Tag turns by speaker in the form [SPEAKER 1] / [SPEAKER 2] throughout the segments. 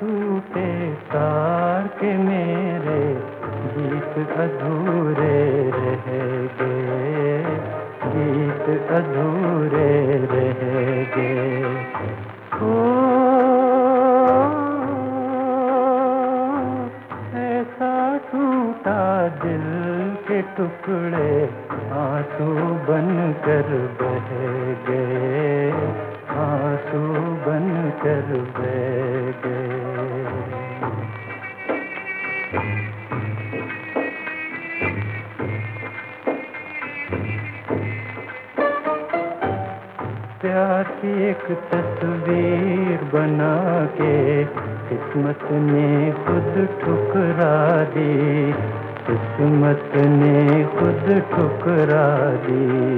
[SPEAKER 1] टूटे तार के मेरे, गीत अधूरे रह गए। गीत अधूरे रह गए। ओ, ऐसा टूटा दिल के टुकड़े, आँसू बन कर बह गए। आँसू बन कर बह प्यार की एक तस्वीर बना के किस्मत ने खुद ठुकरा दी। किस्मत ने खुद ठुकरा दी।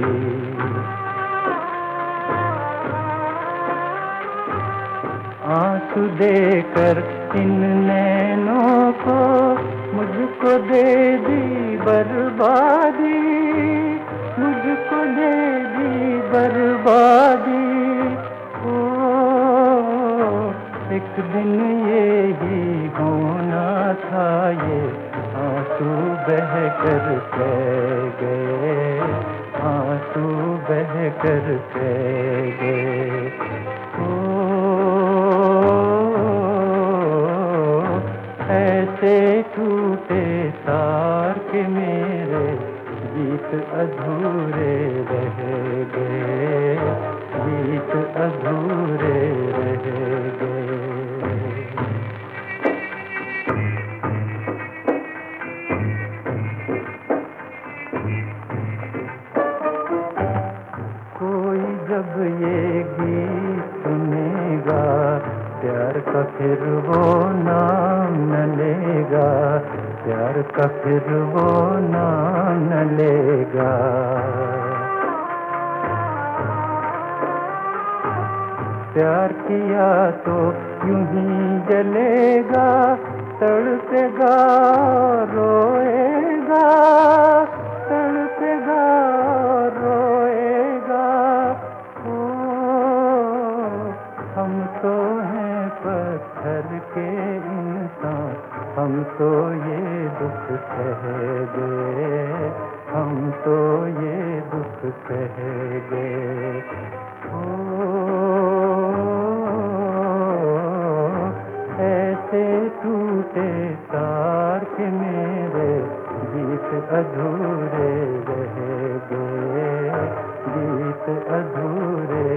[SPEAKER 1] आँसू देकर इन नैनों को दे दी बर्बादी, मुझको दे दी बर्बादी। ओ, एक दिन ये ही होना था, ये आँसू बह कर गए, आँसू बह कर गए। टूटे तार के मेरे गीत अधूरे रह गए। गीत अधूरे रह गए। कोई जब ये गीत सुनेगा, प्यार का फिर वो लेगा प्यार का फिर वो नाम न लेगा। प्यार किया तो यूँ ही जलेगा, तड़पेगा, रोएगा। पत्थर के इंसान, हम तो ये दुख सह गए। हम तो ये दुख सह गए। ऐसे टूटे तार के मेरे गीत अधूरे रह गए। गीत अधूरे